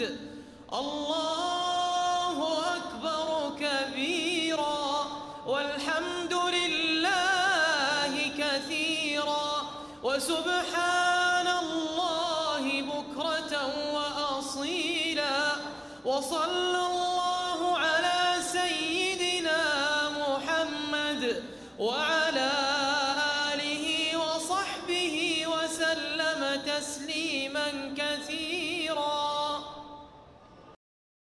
الحمد. الله أكبر كبيرا والحمد لله كثيرا. وسبحان الله بكرة وأصيلا. وصلى الله على سيدنا محمد وعلى آله وصحبه وسلم تسليما كثيرا.